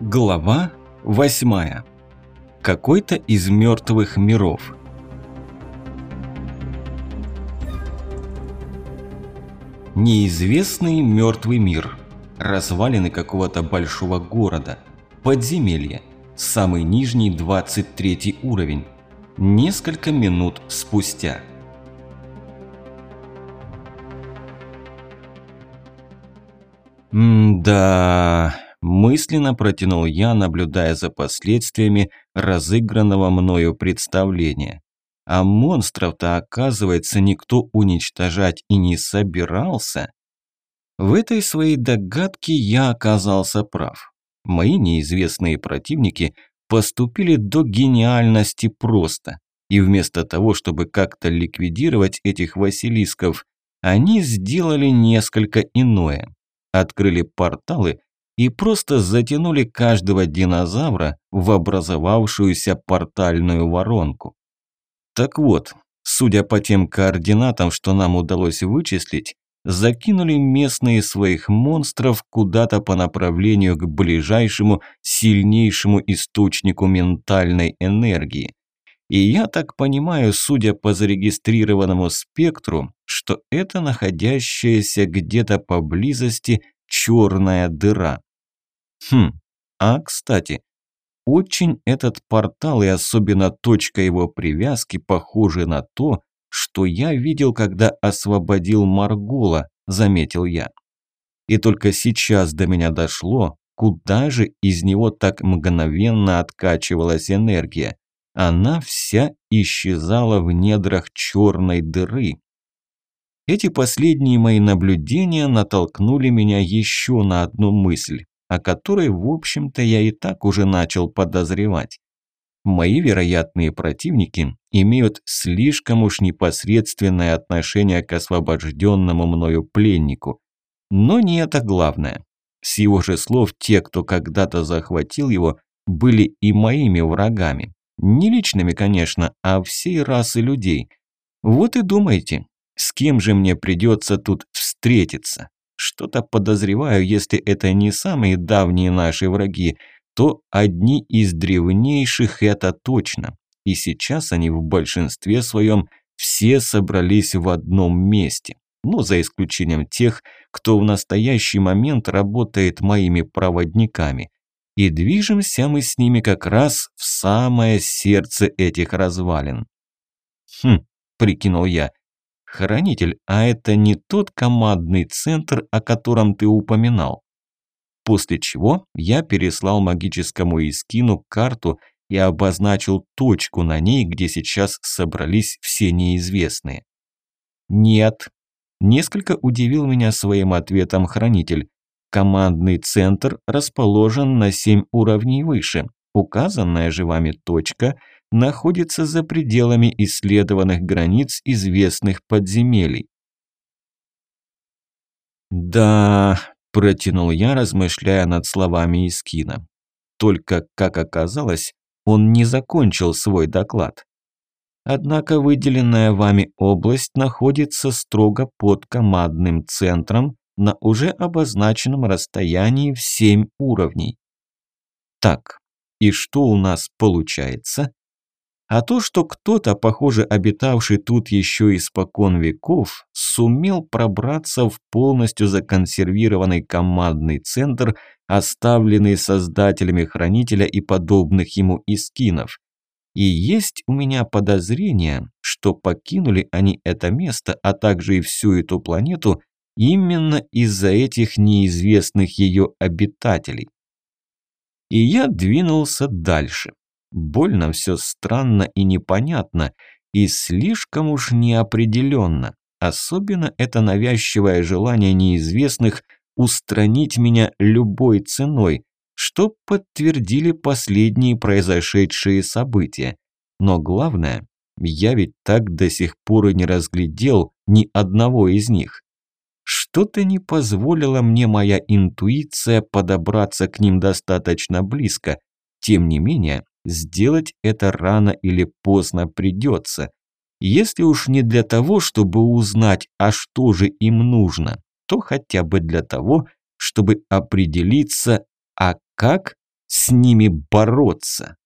Глава восьмая. Какой-то из мертвых миров. Неизвестный мертвый мир. Развалины какого-то большого города. Подземелье. Самый нижний 23 уровень. Несколько минут спустя. М-да... Мысленно протянул я, наблюдая за последствиями разыгранного мною представления. А монстров-то, оказывается, никто уничтожать и не собирался. В этой своей догадке я оказался прав. Мои неизвестные противники поступили до гениальности просто. И вместо того, чтобы как-то ликвидировать этих василисков, они сделали несколько иное. Открыли порталы и просто затянули каждого динозавра в образовавшуюся портальную воронку. Так вот, судя по тем координатам, что нам удалось вычислить, закинули местные своих монстров куда-то по направлению к ближайшему, сильнейшему источнику ментальной энергии. И я так понимаю, судя по зарегистрированному спектру, что это находящаяся где-то поблизости черная дыра. Хм, а кстати, очень этот портал и особенно точка его привязки похожи на то, что я видел, когда освободил Маргола, заметил я. И только сейчас до меня дошло, куда же из него так мгновенно откачивалась энергия. Она вся исчезала в недрах черной дыры. Эти последние мои наблюдения натолкнули меня еще на одну мысль о которой, в общем-то, я и так уже начал подозревать. Мои вероятные противники имеют слишком уж непосредственное отношение к освобожденному мною пленнику. Но не это главное. С его же слов, те, кто когда-то захватил его, были и моими врагами. Не личными, конечно, а всей расы людей. Вот и думайте, с кем же мне придется тут встретиться. Что-то подозреваю, если это не самые давние наши враги, то одни из древнейших это точно. И сейчас они в большинстве своем все собрались в одном месте. Ну, за исключением тех, кто в настоящий момент работает моими проводниками. И движемся мы с ними как раз в самое сердце этих развалин. Хм, прикинул я, «Хранитель, а это не тот командный центр, о котором ты упоминал?» После чего я переслал магическому Искину карту и обозначил точку на ней, где сейчас собрались все неизвестные. «Нет», – несколько удивил меня своим ответом хранитель. «Командный центр расположен на семь уровней выше. Указанная же вами точка – находится за пределами исследованных границ известных подземелий. «Да», – протянул я, размышляя над словами Искина. Только, как оказалось, он не закончил свой доклад. Однако выделенная вами область находится строго под командным центром на уже обозначенном расстоянии в 7 уровней. Так, и что у нас получается? А то, что кто-то, похоже, обитавший тут еще испокон веков, сумел пробраться в полностью законсервированный командный центр, оставленный создателями Хранителя и подобных ему искинов. И есть у меня подозрение, что покинули они это место, а также и всю эту планету, именно из-за этих неизвестных ее обитателей. И я двинулся дальше. Больно все странно и непонятно, и слишком уж неопределенно. Особенно это навязчивое желание неизвестных устранить меня любой ценой, что подтвердили последние произошедшие события. Но главное, я ведь так до сих пор и не разглядел ни одного из них. Что-то не позволило мне моя интуиция подобраться к ним достаточно близко. Тем не менее, сделать это рано или поздно придется. Если уж не для того, чтобы узнать, а что же им нужно, то хотя бы для того, чтобы определиться, а как с ними бороться.